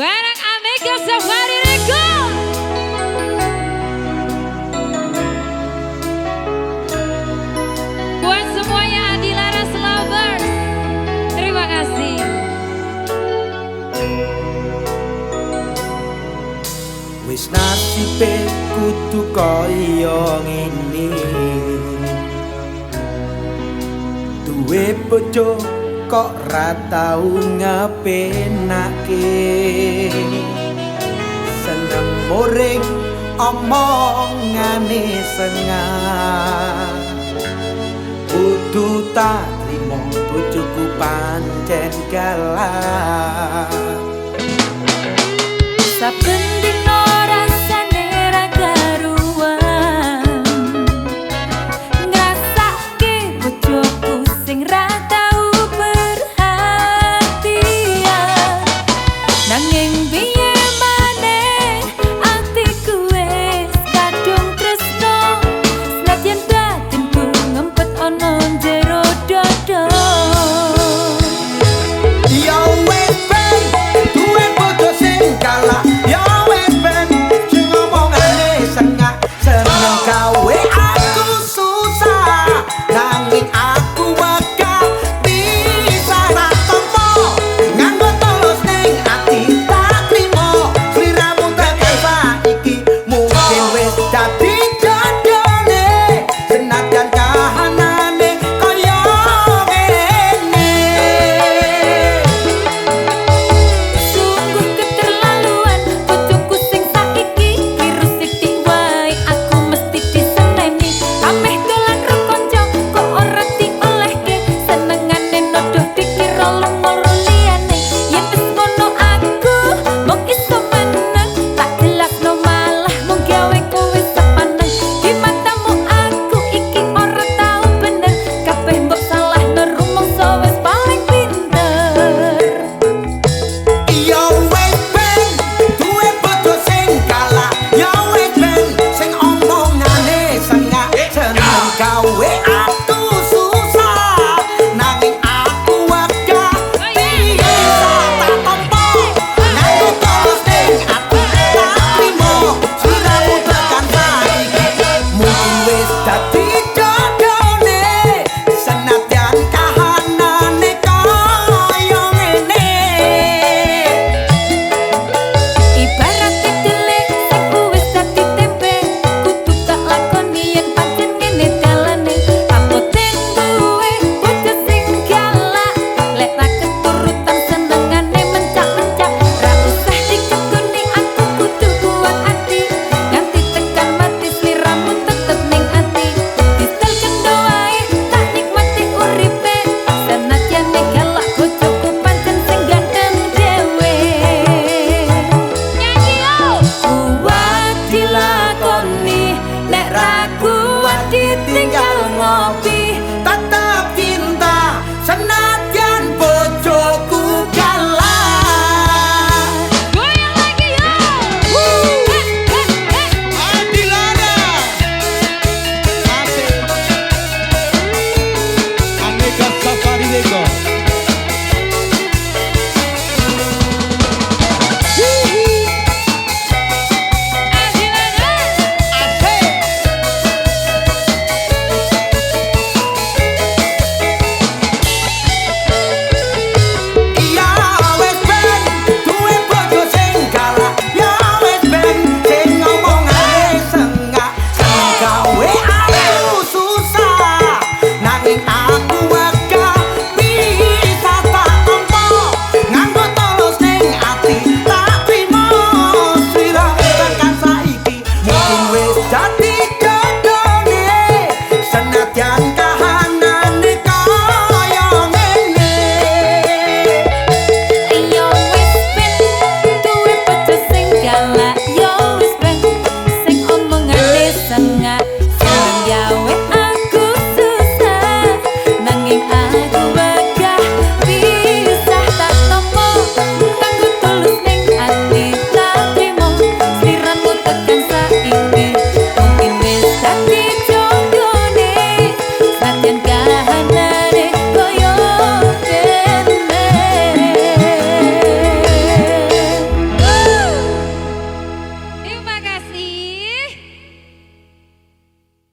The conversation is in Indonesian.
Barang Amika Safari Record Buat semuanya Adi Laras Lovers Terima kasih Wis nasibe kudu koyong ini Duwe bojo kok ra tau ngepenake. Seneng muring omongane sengah kudu tak limo bojoku pancen galak. Cauê think I'm along.